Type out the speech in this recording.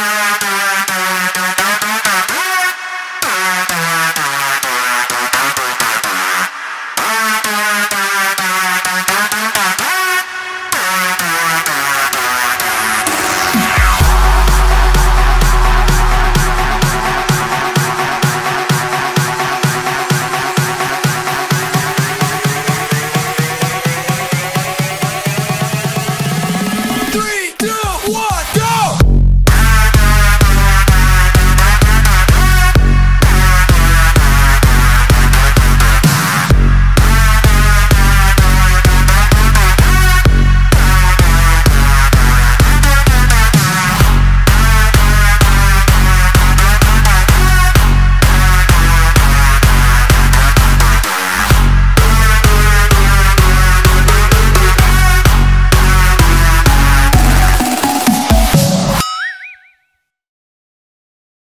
Bye.